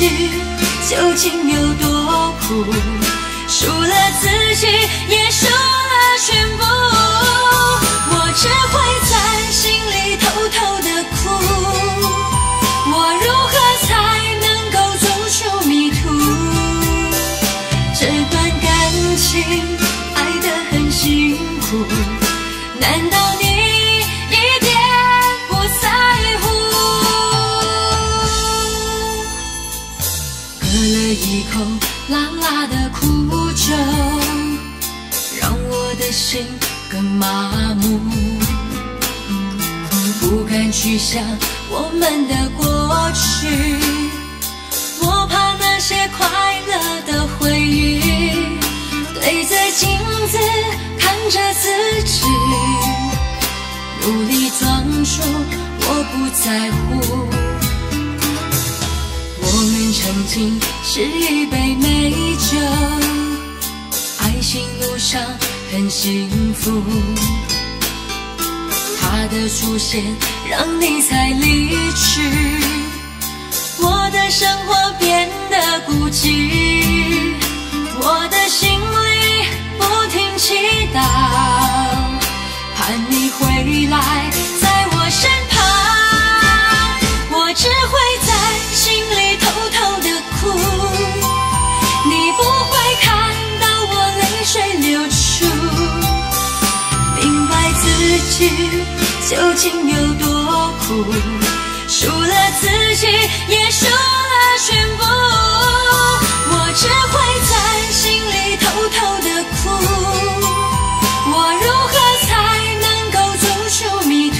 己究竟有多苦，输了自己也输了全部。我只会在心里偷偷的哭，我如何才能够走出迷途？这段感情爱得很辛苦，难道一口辣辣的苦酒，让我的心更麻木，不敢去想我们的过去。我怕那些快乐的回忆，对着镜子看着自己，努力装出我不在乎。曾经是一杯美酒，爱情路上很幸福。他的出现让你才离去。我的生活变得孤寂，究竟有多苦。输了自己，也输了全部。我只会在心里偷偷的哭，我如何才能够走出迷途？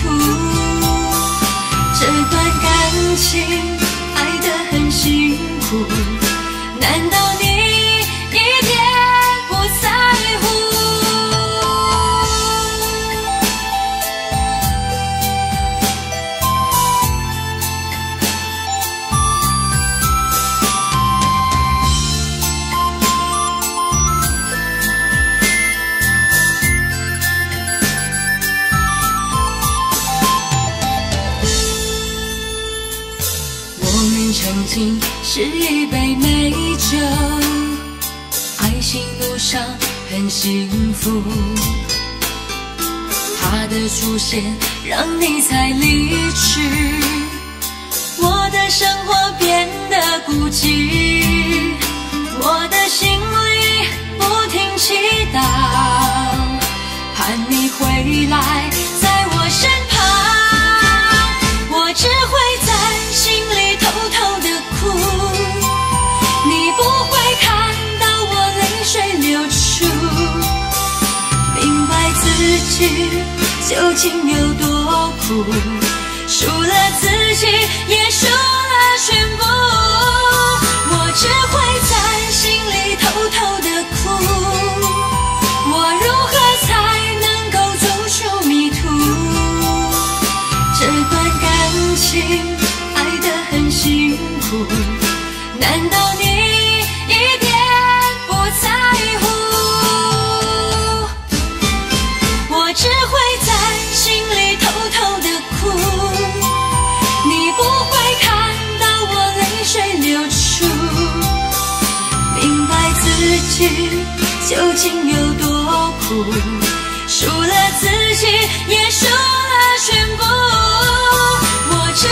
这段感情情是一杯美酒，爱情路上很幸福。他的出现让你才离去，我的生活变究竟有多苦，输了自己也输究竟有多苦？输了自己，也输了全部。我只。